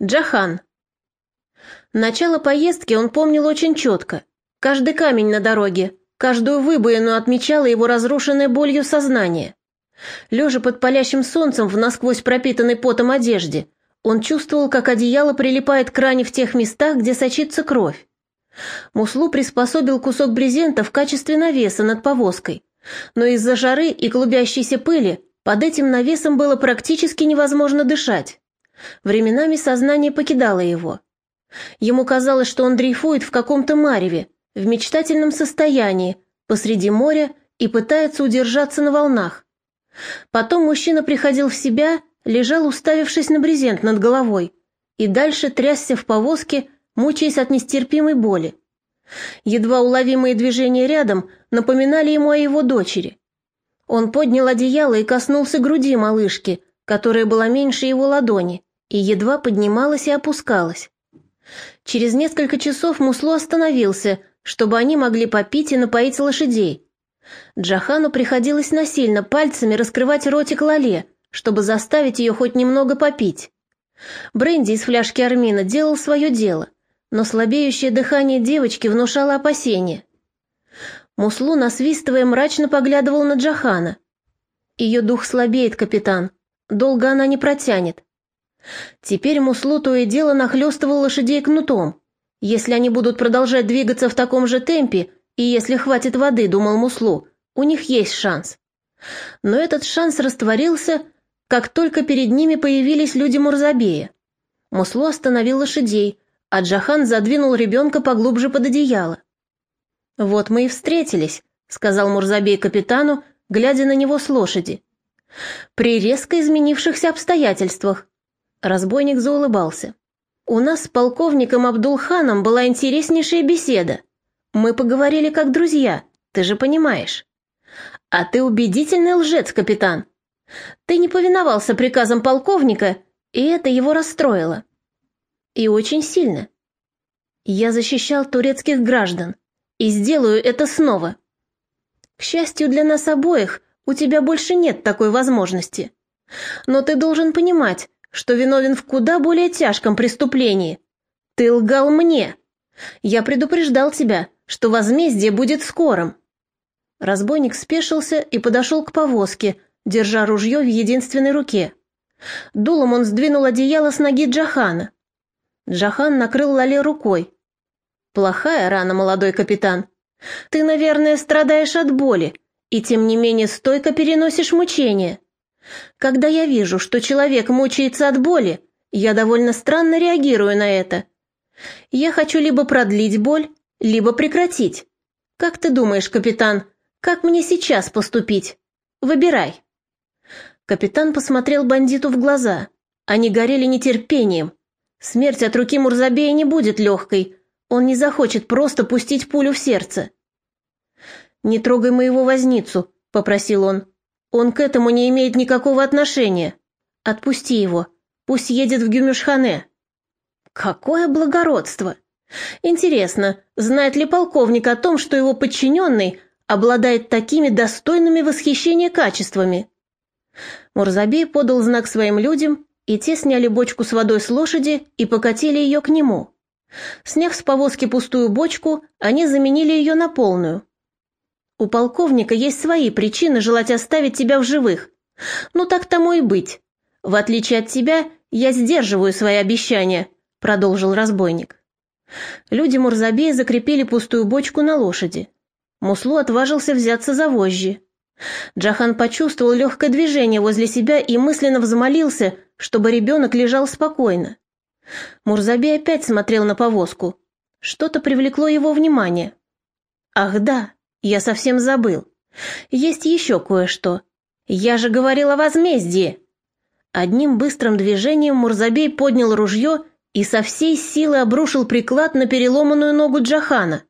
Джахан. Начало поездки он помнил очень четко. Каждый камень на дороге, каждую выбоину отмечало его разрушенное болью сознание. Лежа под палящим солнцем в насквозь пропитанной потом одежде, он чувствовал, как одеяло прилипает к ране в тех местах, где сочится кровь. Муслу приспособил кусок брезента в качестве навеса над повозкой, но из-за жары и клубящейся пыли под этим навесом было практически невозможно дышать. Временами сознание покидало его. Ему казалось, что он дрейфует в каком-то мареве, в мечтательном состоянии, посреди моря и пытается удержаться на волнах. Потом мужчина приходил в себя, лежал, уставившись на брезент над головой, и дальше трясся в повозке, мучаясь от нестерпимой боли. Едва уловимые движения рядом напоминали ему о его дочери. Он поднял одеяло и коснулся груди малышки, которая была меньше его ладони, и едва поднималась и опускалась. Через несколько часов Мусло остановился, чтобы они могли попить и напоить лошадей. Джахану приходилось насильно пальцами раскрывать ротик Лале, чтобы заставить ее хоть немного попить. Бренди из фляжки Армина делал свое дело, но слабеющее дыхание девочки внушало опасения. Муслу, насвистывая, мрачно поглядывал на Джахана. «Ее дух слабеет, капитан. Долго она не протянет. Теперь Муслу то и дело нахлестывал лошадей кнутом. Если они будут продолжать двигаться в таком же темпе, и если хватит воды, думал Муслу, у них есть шанс. Но этот шанс растворился, как только перед ними появились люди Мурзабея. Муслу остановил лошадей, а Джахан задвинул ребенка поглубже под одеяло. «Вот мы и встретились», — сказал Мурзабей капитану, глядя на него с лошади. «При резко изменившихся обстоятельствах, Разбойник заулыбался. «У нас с полковником Абдулханом была интереснейшая беседа. Мы поговорили как друзья, ты же понимаешь. А ты убедительный лжец, капитан. Ты не повиновался приказам полковника, и это его расстроило. И очень сильно. Я защищал турецких граждан, и сделаю это снова. К счастью для нас обоих, у тебя больше нет такой возможности. Но ты должен понимать, что виновен в куда более тяжком преступлении. Ты лгал мне. Я предупреждал тебя, что возмездие будет скорым. Разбойник спешился и подошел к повозке, держа ружье в единственной руке. Дулом он сдвинул одеяло с ноги Джахана. Джахан накрыл Лале рукой. «Плохая рана, молодой капитан. Ты, наверное, страдаешь от боли, и тем не менее стойко переносишь мучения. Когда я вижу, что человек мучается от боли, я довольно странно реагирую на это. Я хочу либо продлить боль, либо прекратить. Как ты думаешь, капитан, как мне сейчас поступить? Выбирай. Капитан посмотрел бандиту в глаза. Они горели нетерпением. Смерть от руки Мурзабея не будет легкой. Он не захочет просто пустить пулю в сердце. «Не трогай моего возницу», — попросил он. Он к этому не имеет никакого отношения. Отпусти его. Пусть едет в Гюмюшхане. Какое благородство! Интересно, знает ли полковник о том, что его подчиненный обладает такими достойными восхищения качествами? Мурзабей подал знак своим людям, и те сняли бочку с водой с лошади и покатили ее к нему. Сняв с повозки пустую бочку, они заменили ее на полную. У полковника есть свои причины желать оставить тебя в живых. Ну так тому и быть. В отличие от тебя, я сдерживаю свои обещания, продолжил разбойник. Люди Мурзабея закрепили пустую бочку на лошади. Муслу отважился взяться за вожжи. Джахан почувствовал легкое движение возле себя и мысленно взмолился, чтобы ребенок лежал спокойно. Мурзабей опять смотрел на повозку. Что-то привлекло его внимание. Ах да, я совсем забыл. Есть еще кое-что. Я же говорил о возмездии. Одним быстрым движением Мурзабей поднял ружье и со всей силы обрушил приклад на переломанную ногу Джахана.